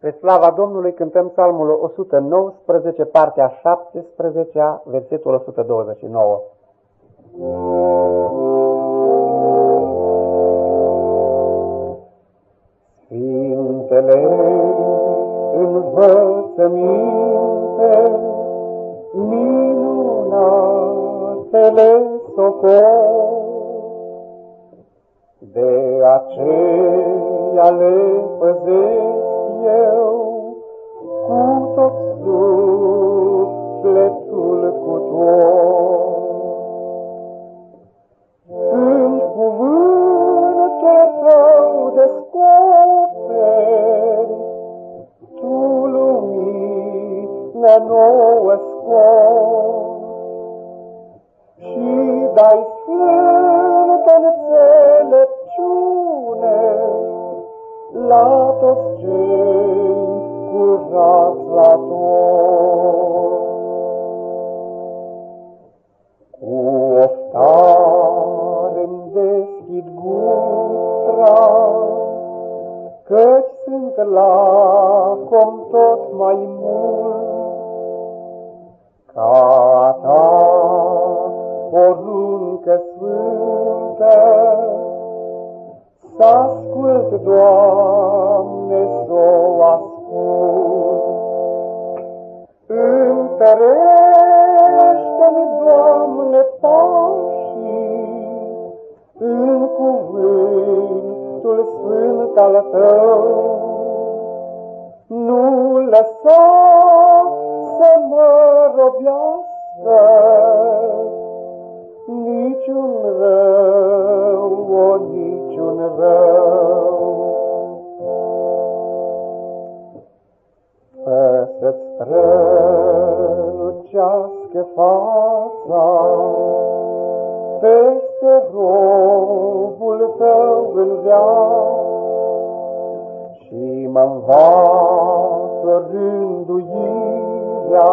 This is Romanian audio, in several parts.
Spre slava Domnului cântăm psalmul 119, partea 17, versetul 129. Sfintele învățăminte, minunatele socor, de aceea le păzesc eu cu tot sufletul cu tot. Când cuvântul tău descoperi, tu lumina nouă scot și dai sfântă Căci sunt lacom tot mai mult, Ca ta poruncă sfântă, Să ascult, Doamne, să Întărește-mi, Doamne, pașii în cuvântul sfânt al Tău. Nu lăsa să mă robească niciun rău, o niciun rău. Fă să-ți strălucească fața peste robul tău în viață și mă învață rânduirea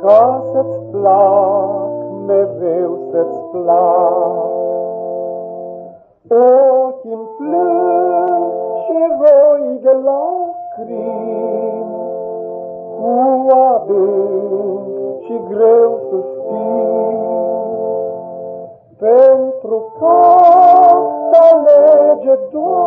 ca să-ți plac, mereu să-ți plac. Ochii-mi plâng și roi de lacrimi, cu adânc și greu suspin, pentru că te alege, Doamne,